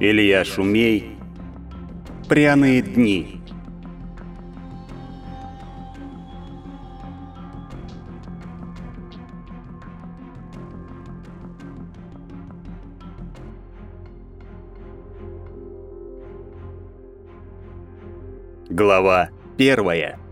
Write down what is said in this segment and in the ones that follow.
Илья Шумей. Пряные дни. Глава первая.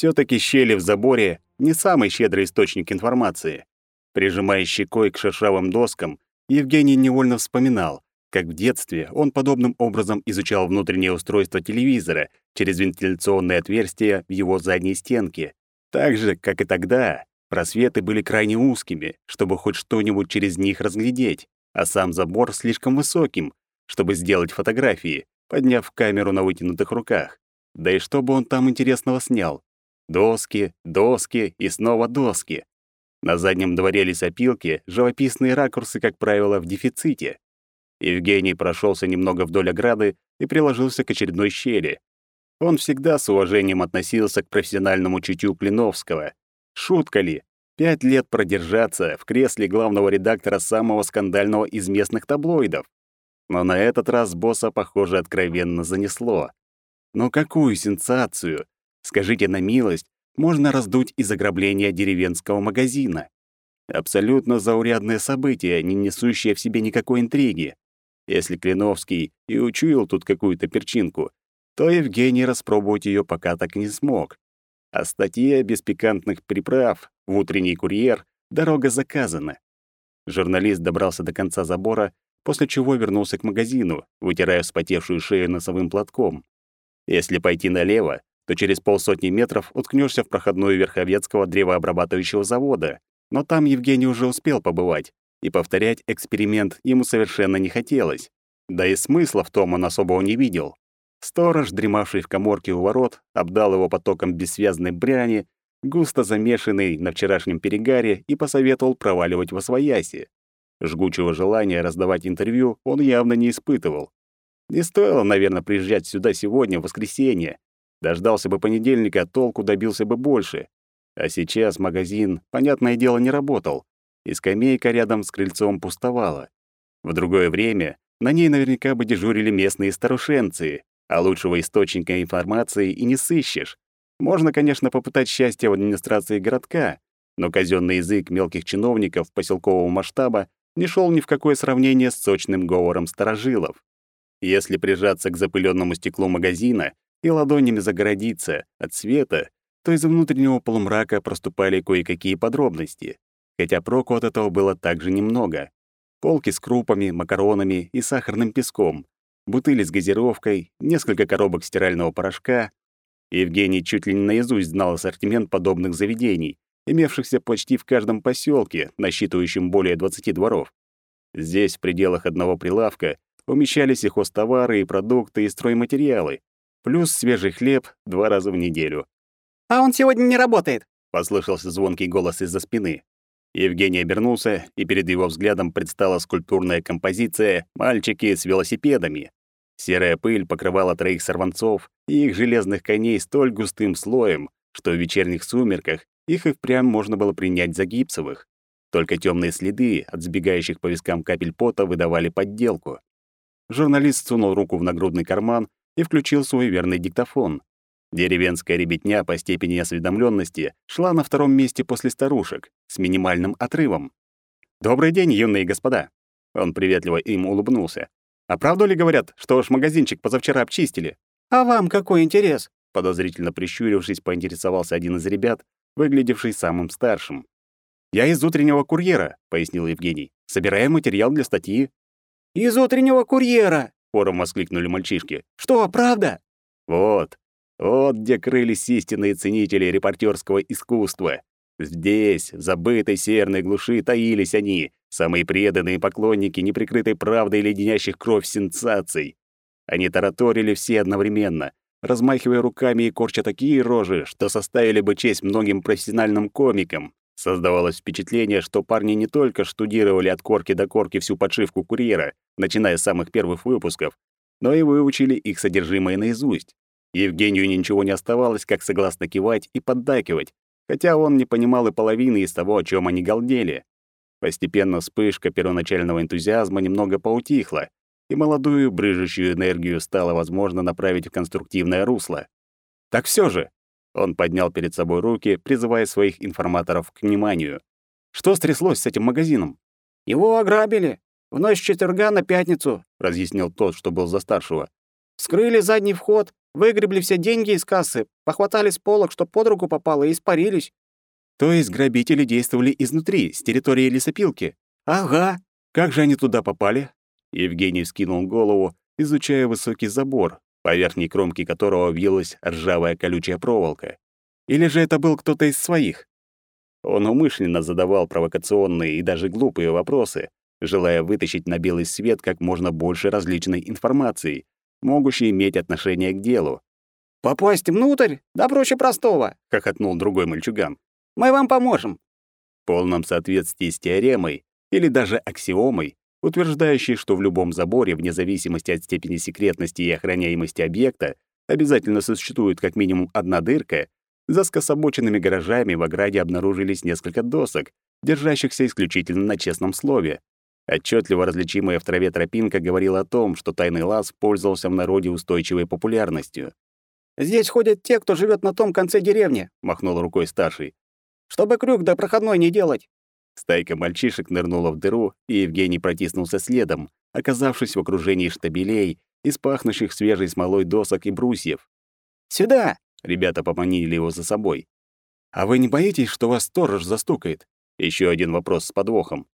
Все-таки щели в заборе — не самый щедрый источник информации. Прижимая щекой к шершавым доскам, Евгений невольно вспоминал, как в детстве он подобным образом изучал внутреннее устройство телевизора через вентиляционные отверстия в его задней стенке. Так же, как и тогда, просветы были крайне узкими, чтобы хоть что-нибудь через них разглядеть, а сам забор слишком высоким, чтобы сделать фотографии, подняв камеру на вытянутых руках. Да и что бы он там интересного снял? Доски, доски и снова доски. На заднем дворе лесопилки живописные ракурсы, как правило, в дефиците. Евгений прошелся немного вдоль ограды и приложился к очередной щели. Он всегда с уважением относился к профессиональному чутью Клиновского. Шутка ли? Пять лет продержаться в кресле главного редактора самого скандального из местных таблоидов. Но на этот раз босса, похоже, откровенно занесло. Но какую сенсацию! Скажите на милость, можно раздуть из ограбления деревенского магазина. Абсолютно заурядное событие, не несущее в себе никакой интриги. Если Клиновский и учуял тут какую-то перчинку, то Евгений распробовать ее пока так не смог. А статья без пикантных приправ в утренний курьер дорога заказана. Журналист добрался до конца забора, после чего вернулся к магазину, вытирая вспотевшую шею носовым платком. Если пойти налево, то через полсотни метров уткнешься в проходную Верховецкого древообрабатывающего завода. Но там Евгений уже успел побывать, и повторять эксперимент ему совершенно не хотелось. Да и смысла в том он особого не видел. Сторож, дремавший в коморке у ворот, обдал его потоком бессвязной бряни, густо замешанный на вчерашнем перегаре, и посоветовал проваливать во свояси. Жгучего желания раздавать интервью он явно не испытывал. Не стоило, наверное, приезжать сюда сегодня, в воскресенье, Дождался бы понедельника, толку добился бы больше. А сейчас магазин, понятное дело, не работал, и скамейка рядом с крыльцом пустовала. В другое время на ней наверняка бы дежурили местные старушенцы, а лучшего источника информации и не сыщешь. Можно, конечно, попытать счастье в администрации городка, но казенный язык мелких чиновников поселкового масштаба не шел ни в какое сравнение с сочным говором старожилов. Если прижаться к запыленному стеклу магазина и ладонями загородиться от света, то из внутреннего полумрака проступали кое-какие подробности, хотя проку от этого было также немного. Полки с крупами, макаронами и сахарным песком, бутыли с газировкой, несколько коробок стирального порошка. Евгений чуть ли не наизусть знал ассортимент подобных заведений, имевшихся почти в каждом поселке, насчитывающем более 20 дворов. Здесь, в пределах одного прилавка, умещались и хозтовары, и продукты, и стройматериалы, плюс свежий хлеб два раза в неделю. «А он сегодня не работает», — послышался звонкий голос из-за спины. Евгений обернулся, и перед его взглядом предстала скульптурная композиция «Мальчики с велосипедами». Серая пыль покрывала троих сорванцов и их железных коней столь густым слоем, что в вечерних сумерках их и впрямь можно было принять за гипсовых. Только темные следы от сбегающих по вискам капель пота выдавали подделку. Журналист сунул руку в нагрудный карман и включил свой верный диктофон. Деревенская ребятня по степени осведомленности шла на втором месте после старушек, с минимальным отрывом. «Добрый день, юные господа!» Он приветливо им улыбнулся. «А правду ли говорят, что уж магазинчик позавчера обчистили?» «А вам какой интерес?» Подозрительно прищурившись, поинтересовался один из ребят, выглядевший самым старшим. «Я из утреннего курьера», — пояснил Евгений. «Собираем материал для статьи». «Из утреннего курьера!» — хором воскликнули мальчишки. «Что, правда?» «Вот, вот где крылись истинные ценители репортерского искусства. Здесь, в забытой северной глуши, таились они, самые преданные поклонники неприкрытой правды и леденящих кровь сенсаций. Они тараторили все одновременно, размахивая руками и корча такие рожи, что составили бы честь многим профессиональным комикам. Создавалось впечатление, что парни не только штудировали от корки до корки всю подшивку курьера, начиная с самых первых выпусков, но и выучили их содержимое наизусть. Евгению ничего не оставалось, как согласно кивать и поддакивать, хотя он не понимал и половины из того, о чем они галдели. Постепенно вспышка первоначального энтузиазма немного поутихла, и молодую брыжущую энергию стало возможно направить в конструктивное русло. Так все же, он поднял перед собой руки, призывая своих информаторов к вниманию. Что стряслось с этим магазином? Его ограбили. В ночь четверга на пятницу, разъяснил тот, что был за старшего. Скрыли задний вход, выгребли все деньги из кассы, похватали с полок, что под руку попало, и испарились. То есть грабители действовали изнутри, с территории лесопилки? Ага. Как же они туда попали? Евгений скинул голову, изучая высокий забор, по верхней кромке которого вилась ржавая колючая проволока. Или же это был кто-то из своих? Он умышленно задавал провокационные и даже глупые вопросы, желая вытащить на белый свет как можно больше различной информации, могущей иметь отношение к делу. «Попасть внутрь? Да проще простого!» — хохотнул другой мальчуган. «Мы вам поможем!» В полном соответствии с теоремой или даже аксиомой, утверждающей, что в любом заборе, вне зависимости от степени секретности и охраняемости объекта, обязательно существует как минимум одна дырка, за скособоченными гаражами в ограде обнаружились несколько досок, держащихся исключительно на честном слове. Отчетливо различимая в траве тропинка говорила о том, что тайный лаз пользовался в народе устойчивой популярностью. «Здесь ходят те, кто живет на том конце деревни», — махнул рукой старший. «Чтобы крюк до проходной не делать». Стайка мальчишек нырнула в дыру, и Евгений протиснулся следом, оказавшись в окружении штабелей из пахнущих свежей смолой досок и брусьев. «Сюда!» Ребята поманили его за собой. «А вы не боитесь, что вас сторож застукает?» Еще один вопрос с подвохом.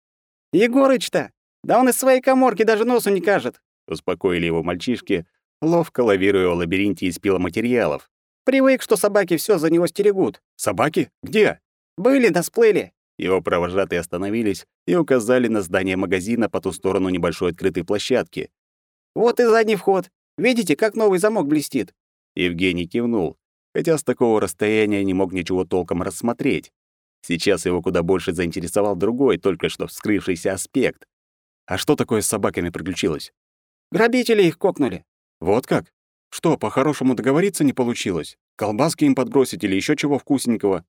«Егорыч-то! Да он из своей коморки даже носу не кажет!» Успокоили его мальчишки, ловко лавируя в лабиринте из пиломатериалов. «Привык, что собаки все за него стерегут». «Собаки? Где?» «Были да сплыли». Его провожатые остановились и указали на здание магазина по ту сторону небольшой открытой площадки. «Вот и задний вход. Видите, как новый замок блестит?» Евгений кивнул хотя с такого расстояния не мог ничего толком рассмотреть. Сейчас его куда больше заинтересовал другой, только что вскрывшийся аспект. А что такое с собаками приключилось? Грабители их кокнули. Вот как? Что, по-хорошему договориться не получилось? Колбаски им подбросить или еще чего вкусненького?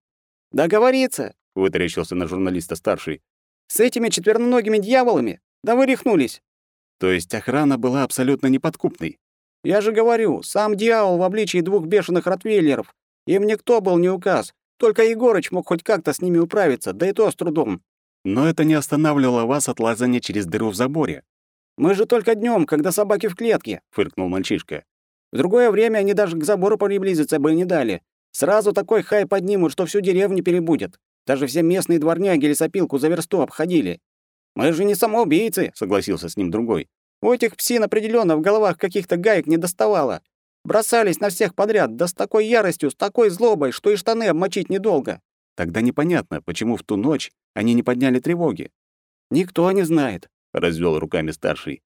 Договориться, вытаращился на журналиста старший. С этими четвероногими дьяволами? Да вы рехнулись. То есть охрана была абсолютно неподкупной. Я же говорю, сам дьявол в обличии двух бешеных ротвейлеров. Им никто был не указ. Только Егорыч мог хоть как-то с ними управиться, да и то с трудом. Но это не останавливало вас от лазания через дыру в заборе. Мы же только днем, когда собаки в клетке, фыркнул мальчишка. В другое время они даже к забору приблизиться бы не дали. Сразу такой хай поднимут, что всю деревню перебудет. Даже все местные дворняги лесопилку за версту обходили. Мы же не самоубийцы, согласился с ним другой. У этих псин определенно в головах каких-то гаек не доставало. Бросались на всех подряд, да с такой яростью, с такой злобой, что и штаны обмочить недолго. Тогда непонятно, почему в ту ночь они не подняли тревоги. Никто не знает, развел руками старший.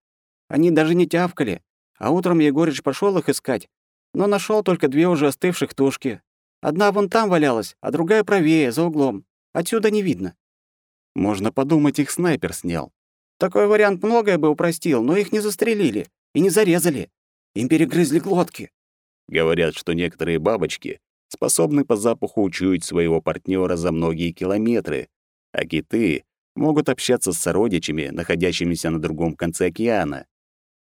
Они даже не тявкали. А утром Егорыч пошел их искать, но нашел только две уже остывших тушки. Одна вон там валялась, а другая правее, за углом. Отсюда не видно. Можно подумать, их снайпер снял. Такой вариант многое бы упростил, но их не застрелили и не зарезали. Им перегрызли глотки. Говорят, что некоторые бабочки способны по запаху учуять своего партнера за многие километры, а киты могут общаться с сородичами, находящимися на другом конце океана.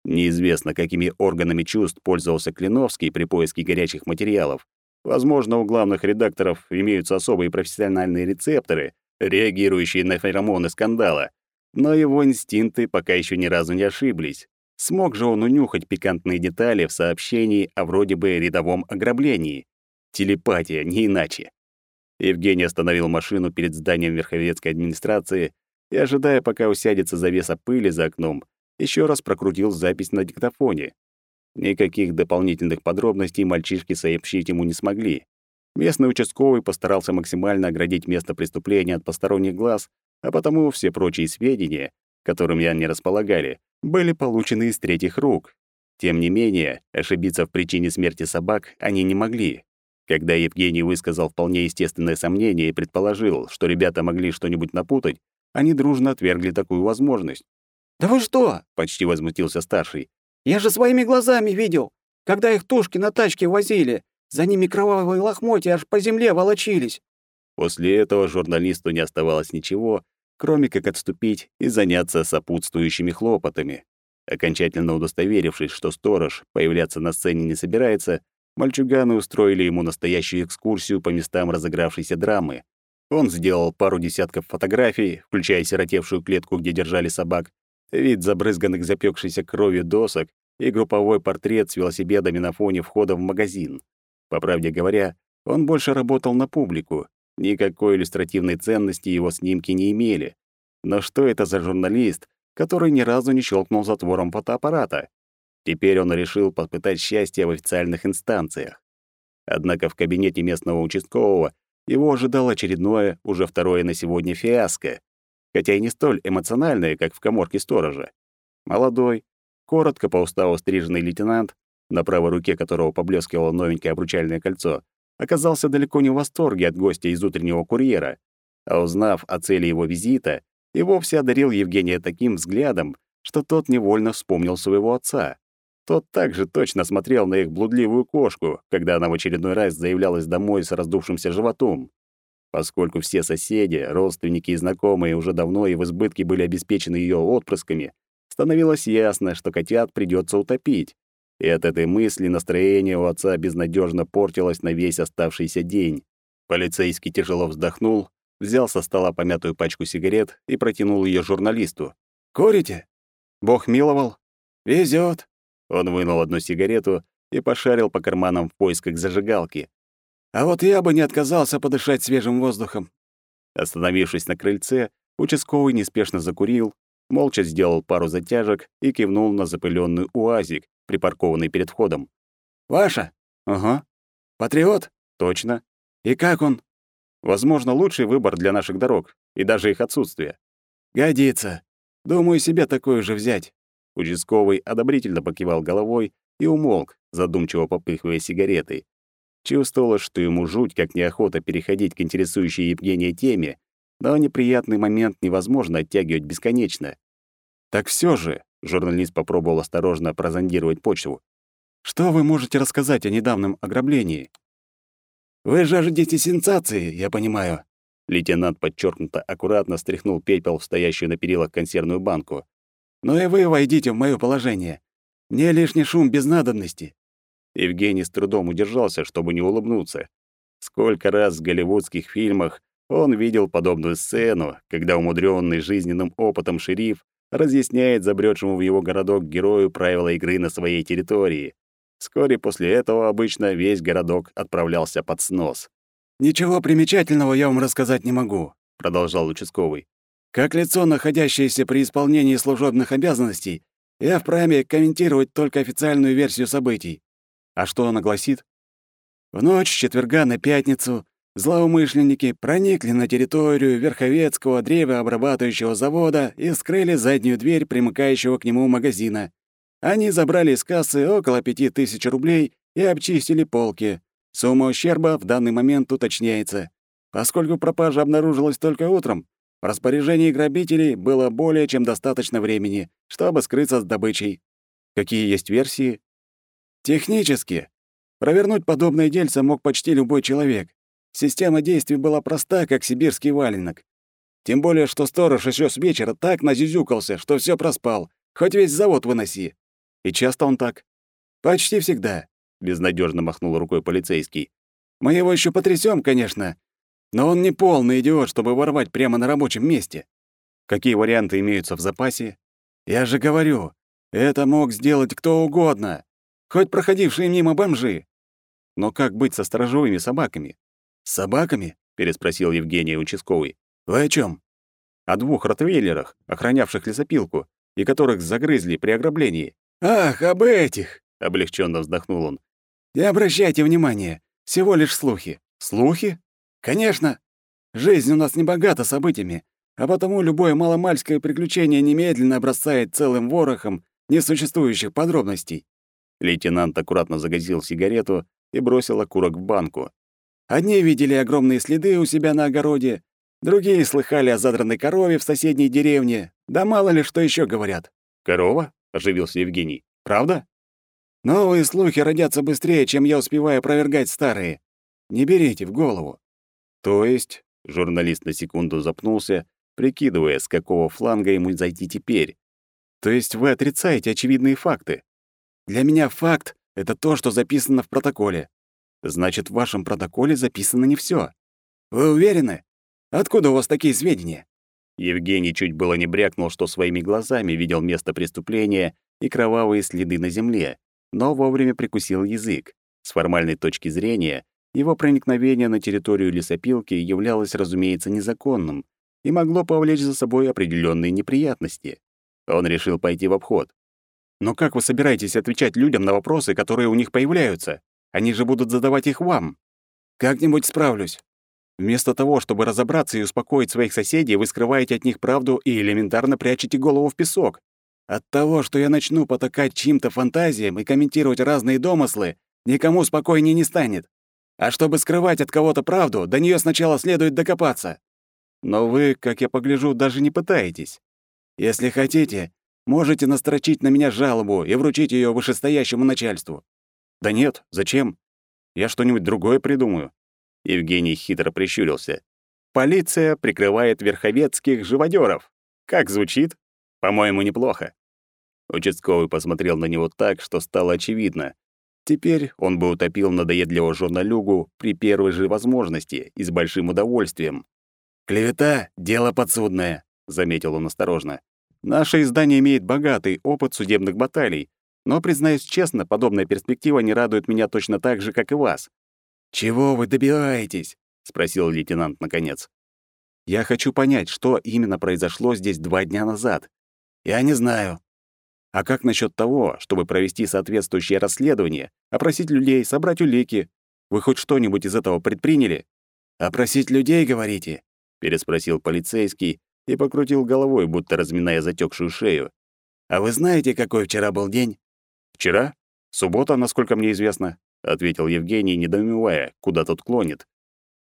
Неизвестно, какими органами чувств пользовался Клиновский при поиске горячих материалов. Возможно, у главных редакторов имеются особые профессиональные рецепторы, реагирующие на феромоны скандала. Но его инстинкты пока еще ни разу не ошиблись. Смог же он унюхать пикантные детали в сообщении о вроде бы рядовом ограблении. Телепатия, не иначе. Евгений остановил машину перед зданием Верховецкой администрации и, ожидая, пока усядется завеса пыли за окном, еще раз прокрутил запись на диктофоне. Никаких дополнительных подробностей мальчишки сообщить ему не смогли. Местный участковый постарался максимально оградить место преступления от посторонних глаз а потому все прочие сведения, которыми они располагали, были получены из третьих рук. Тем не менее, ошибиться в причине смерти собак они не могли. Когда Евгений высказал вполне естественное сомнение и предположил, что ребята могли что-нибудь напутать, они дружно отвергли такую возможность. «Да вы что?» — почти возмутился старший. «Я же своими глазами видел. когда их тушки на тачке возили. За ними кровавые лохмотья аж по земле волочились». После этого журналисту не оставалось ничего, кроме как отступить и заняться сопутствующими хлопотами. Окончательно удостоверившись, что сторож появляться на сцене не собирается, мальчуганы устроили ему настоящую экскурсию по местам разыгравшейся драмы. Он сделал пару десятков фотографий, включая сиротевшую клетку, где держали собак, вид забрызганных запекшейся кровью досок и групповой портрет с велосипедами на фоне входа в магазин. По правде говоря, он больше работал на публику. Никакой иллюстративной ценности его снимки не имели. Но что это за журналист, который ни разу не щелкнул затвором фотоаппарата? Теперь он решил попытать счастье в официальных инстанциях. Однако в кабинете местного участкового его ожидало очередное, уже второе на сегодня фиаско, хотя и не столь эмоциональное, как в коморке сторожа. Молодой, коротко по уставу стриженный лейтенант, на правой руке которого поблескивало новенькое обручальное кольцо, оказался далеко не в восторге от гостя из утреннего курьера, а узнав о цели его визита, и вовсе одарил Евгения таким взглядом, что тот невольно вспомнил своего отца. Тот также точно смотрел на их блудливую кошку, когда она в очередной раз заявлялась домой с раздувшимся животом. Поскольку все соседи, родственники и знакомые уже давно и в избытке были обеспечены ее отпрысками, становилось ясно, что котят придется утопить. И от этой мысли настроение у отца безнадежно портилось на весь оставшийся день. Полицейский тяжело вздохнул, взял со стола помятую пачку сигарет и протянул ее журналисту. «Курите?» «Бог миловал?» «Везёт». Он вынул одну сигарету и пошарил по карманам в поисках зажигалки. «А вот я бы не отказался подышать свежим воздухом». Остановившись на крыльце, участковый неспешно закурил, молча сделал пару затяжек и кивнул на запыленный уазик, припаркованный перед входом. «Ваша?» «Ага». «Патриот?» «Точно». «И как он?» «Возможно, лучший выбор для наших дорог и даже их отсутствия». «Годится. Думаю, себе такое же взять». Участковый одобрительно покивал головой и умолк, задумчиво попыхивая сигаретой. Чувствовалось, что ему жуть как неохота переходить к интересующей Евгения теме, но неприятный момент невозможно оттягивать бесконечно. Так все же, журналист попробовал осторожно прозондировать почву. Что вы можете рассказать о недавнем ограблении? Вы жаждете сенсации, я понимаю. Лейтенант подчеркнуто аккуратно стряхнул пепел в стоящую на перилах консервную банку. Но и вы войдите в моё положение. Мне лишний шум без надобности. Евгений с трудом удержался, чтобы не улыбнуться. Сколько раз в голливудских фильмах он видел подобную сцену, когда умудренный жизненным опытом шериф разъясняет забредшему в его городок герою правила игры на своей территории. Вскоре после этого обычно весь городок отправлялся под снос. «Ничего примечательного я вам рассказать не могу», — продолжал участковый. «Как лицо, находящееся при исполнении служебных обязанностей, я вправе комментировать только официальную версию событий». «А что она гласит?» В ночь четверга на пятницу Злоумышленники проникли на территорию Верховецкого древообрабатывающего завода и скрыли заднюю дверь примыкающего к нему магазина. Они забрали из кассы около пяти тысяч рублей и обчистили полки. Сумма ущерба в данный момент уточняется. Поскольку пропажа обнаружилась только утром, в распоряжении грабителей было более чем достаточно времени, чтобы скрыться с добычей. Какие есть версии? Технически. Провернуть подобное дельце мог почти любой человек. Система действий была проста, как сибирский валенок. Тем более, что сторож еще с вечера так назюзюкался, что все проспал. Хоть весь завод выноси. И часто он так? Почти всегда, безнадежно махнул рукой полицейский. Мы его еще потрясем, конечно, но он не полный идиот, чтобы ворвать прямо на рабочем месте. Какие варианты имеются в запасе? Я же говорю, это мог сделать кто угодно, хоть проходившие мимо бомжи. Но как быть со сторожевыми собаками? «С собаками?» — переспросил Евгений участковый. «Вы о чем? «О двух ротвейлерах, охранявших лесопилку, и которых загрызли при ограблении». «Ах, об этих!» — облегченно вздохнул он. «Не обращайте внимания, всего лишь слухи». «Слухи?» «Конечно. Жизнь у нас не богата событиями, а потому любое маломальское приключение немедленно обрастает целым ворохом несуществующих подробностей». Лейтенант аккуратно загасил сигарету и бросил окурок в банку. Одни видели огромные следы у себя на огороде, другие слыхали о задранной корове в соседней деревне, да мало ли что еще говорят. «Корова?» — оживился Евгений. «Правда?» Новые слухи родятся быстрее, чем я успеваю опровергать старые. Не берите в голову. То есть, журналист на секунду запнулся, прикидывая, с какого фланга ему зайти теперь. То есть вы отрицаете очевидные факты? Для меня факт — это то, что записано в протоколе. Значит, в вашем протоколе записано не все. Вы уверены? Откуда у вас такие сведения? Евгений чуть было не брякнул, что своими глазами видел место преступления и кровавые следы на земле, но вовремя прикусил язык. С формальной точки зрения, его проникновение на территорию лесопилки являлось, разумеется, незаконным и могло повлечь за собой определенные неприятности. Он решил пойти в обход. «Но как вы собираетесь отвечать людям на вопросы, которые у них появляются? Они же будут задавать их вам». «Как-нибудь справлюсь. Вместо того, чтобы разобраться и успокоить своих соседей, вы скрываете от них правду и элементарно прячете голову в песок. От того, что я начну потакать чьим-то фантазиям и комментировать разные домыслы, никому спокойнее не станет. А чтобы скрывать от кого-то правду, до нее сначала следует докопаться. Но вы, как я погляжу, даже не пытаетесь. Если хотите, можете настрочить на меня жалобу и вручить ее вышестоящему начальству. Да нет, зачем? Я что-нибудь другое придумаю. Евгений хитро прищурился. Полиция прикрывает верховецких живодеров. Как звучит? По-моему, неплохо. Участковый посмотрел на него так, что стало очевидно. Теперь он бы утопил надоедливого журналюгу при первой же возможности и с большим удовольствием. «Клевета — дело подсудное», — заметил он осторожно. «Наше издание имеет богатый опыт судебных баталий, но, признаюсь честно, подобная перспектива не радует меня точно так же, как и вас. «Чего вы добиваетесь?» — спросил лейтенант наконец. «Я хочу понять, что именно произошло здесь два дня назад. Я не знаю». «А как насчет того, чтобы провести соответствующее расследование, опросить людей, собрать улики? Вы хоть что-нибудь из этого предприняли?» «Опросить людей, говорите?» — переспросил полицейский и покрутил головой, будто разминая затекшую шею. «А вы знаете, какой вчера был день?» «Вчера? Суббота, насколько мне известно. — ответил Евгений, недоумевая, куда тут клонит.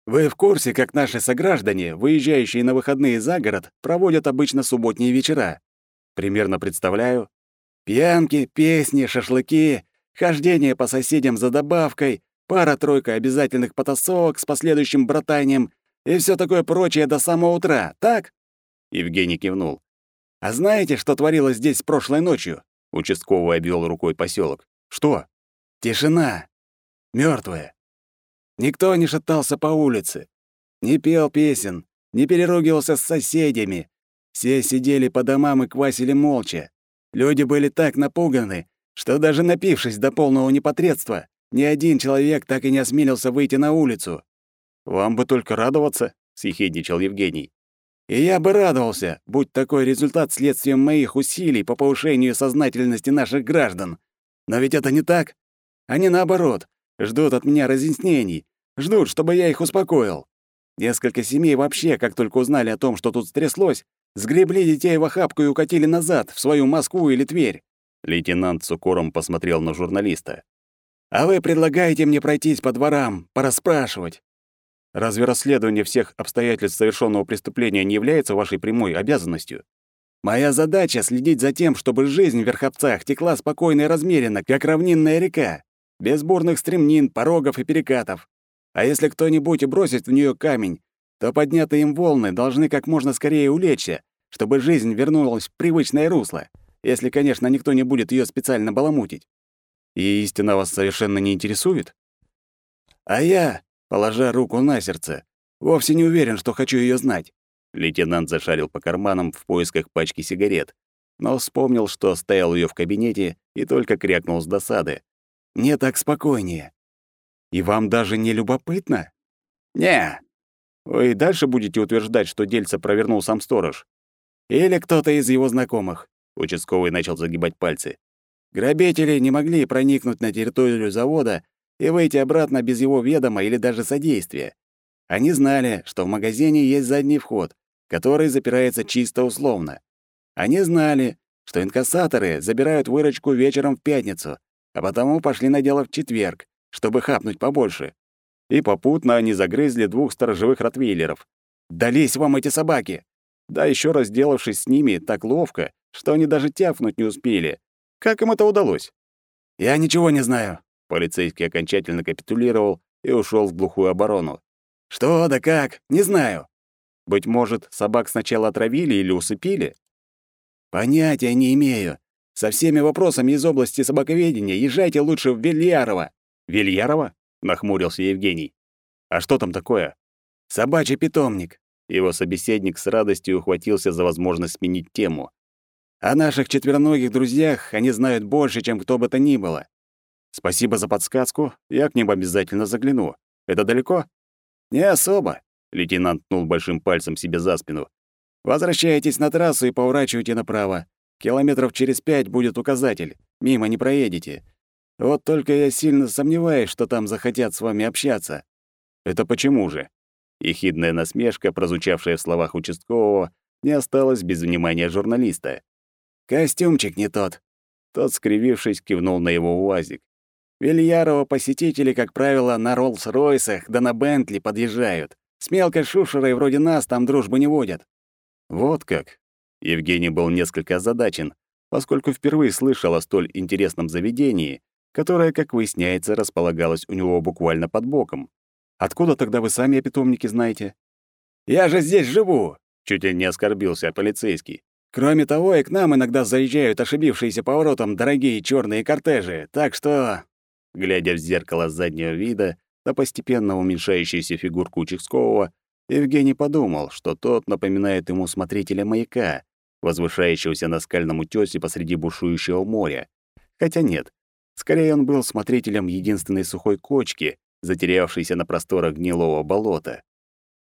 «Вы в курсе, как наши сограждане, выезжающие на выходные за город, проводят обычно субботние вечера? Примерно представляю. Пьянки, песни, шашлыки, хождение по соседям за добавкой, пара-тройка обязательных потасовок с последующим братанием и все такое прочее до самого утра, так?» Евгений кивнул. «А знаете, что творилось здесь прошлой ночью?» Участковый обвел рукой поселок. «Что?» «Тишина мертвая. Никто не шатался по улице, не пел песен, не переругивался с соседями. Все сидели по домам и квасили молча. Люди были так напуганы, что даже напившись до полного непотребства, ни один человек так и не осмелился выйти на улицу. «Вам бы только радоваться», — съехидничал Евгений. «И я бы радовался, будь такой результат следствием моих усилий по повышению сознательности наших граждан. Но ведь это не так. Они наоборот, Ждут от меня разъяснений. Ждут, чтобы я их успокоил. Несколько семей вообще, как только узнали о том, что тут стряслось, сгребли детей в охапку и укатили назад, в свою Москву или Тверь. Лейтенант с укором посмотрел на журналиста. «А вы предлагаете мне пройтись по дворам, пораспрашивать?» «Разве расследование всех обстоятельств совершенного преступления не является вашей прямой обязанностью?» «Моя задача — следить за тем, чтобы жизнь в Верховцах текла спокойно и размеренно, как равнинная река без бурных стремнин, порогов и перекатов. А если кто-нибудь и бросит в нее камень, то поднятые им волны должны как можно скорее улечься, чтобы жизнь вернулась в привычное русло, если, конечно, никто не будет ее специально баламутить. И истина вас совершенно не интересует? А я, положа руку на сердце, вовсе не уверен, что хочу ее знать. Лейтенант зашарил по карманам в поисках пачки сигарет, но вспомнил, что оставил ее в кабинете и только крякнул с досады. Мне так спокойнее. И вам даже не любопытно? Не. Вы и дальше будете утверждать, что дельца провернул сам сторож? Или кто-то из его знакомых. Участковый начал загибать пальцы. Грабители не могли проникнуть на территорию завода и выйти обратно без его ведома или даже содействия. Они знали, что в магазине есть задний вход, который запирается чисто условно. Они знали, что инкассаторы забирают выручку вечером в пятницу, а потому пошли на дело в четверг, чтобы хапнуть побольше. И попутно они загрызли двух сторожевых ротвейлеров. «Дались вам эти собаки!» Да еще разделавшись с ними так ловко, что они даже тяфнуть не успели. Как им это удалось? «Я ничего не знаю». Полицейский окончательно капитулировал и ушел в глухую оборону. «Что да как? Не знаю». «Быть может, собак сначала отравили или усыпили?» «Понятия не имею. Со всеми вопросами из области собаковедения езжайте лучше в Вильярово». «Вильярово?» — нахмурился Евгений. «А что там такое?» «Собачий питомник». Его собеседник с радостью ухватился за возможность сменить тему. О наших четвероногих друзьях они знают больше, чем кто бы то ни было. Спасибо за подсказку, я к ним обязательно загляну. Это далеко? Не особо. Лейтенант ткнул большим пальцем себе за спину. Возвращайтесь на трассу и поворачивайте направо. Километров через пять будет указатель. Мимо не проедете. Вот только я сильно сомневаюсь, что там захотят с вами общаться. Это почему же? Ехидная насмешка, прозвучавшая в словах участкового, не осталась без внимания журналиста. Костюмчик не тот. Тот, скривившись, кивнул на его УАЗик. Вильярова посетители, как правило, на Роллс-Ройсах да на Бентли подъезжают. С мелкой шушерой вроде нас там дружбу не водят. Вот как. Евгений был несколько озадачен, поскольку впервые слышал о столь интересном заведении, которое, как выясняется, располагалось у него буквально под боком. Откуда тогда вы сами о питомнике знаете? Я же здесь живу, чуть ли не оскорбился полицейский. Кроме того, и к нам иногда заезжают ошибившиеся поворотом дорогие черные кортежи, так что...» Глядя в зеркало заднего вида на постепенно уменьшающуюся фигурку участкового, Евгений подумал, что тот напоминает ему смотрителя маяка, возвышающегося на скальном утёсе посреди бушующего моря. Хотя нет, скорее он был смотрителем единственной сухой кочки, затерявшейся на просторах гнилого болота.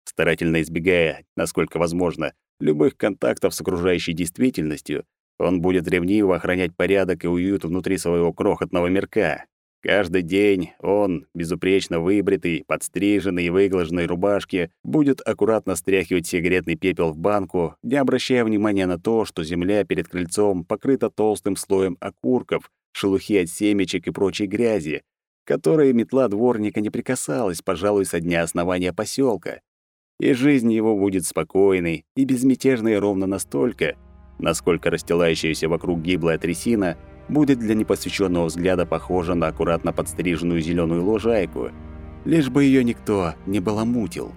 Старательно избегая, насколько возможно, любых контактов с окружающей действительностью, он будет ревниво охранять порядок и уют внутри своего крохотного мирка. Каждый день он, безупречно выбритый, подстриженный и выглаженной рубашке, будет аккуратно стряхивать сигаретный пепел в банку, не обращая внимания на то, что земля перед крыльцом покрыта толстым слоем окурков, шелухи от семечек и прочей грязи, которой метла дворника не прикасалась, пожалуй, со дня основания поселка. И жизнь его будет спокойной и безмятежной ровно настолько, насколько расстилающаяся вокруг гиблая трясина будет для непосвященного взгляда похожа на аккуратно подстриженную зеленую лужайку, лишь бы ее никто не баламутил.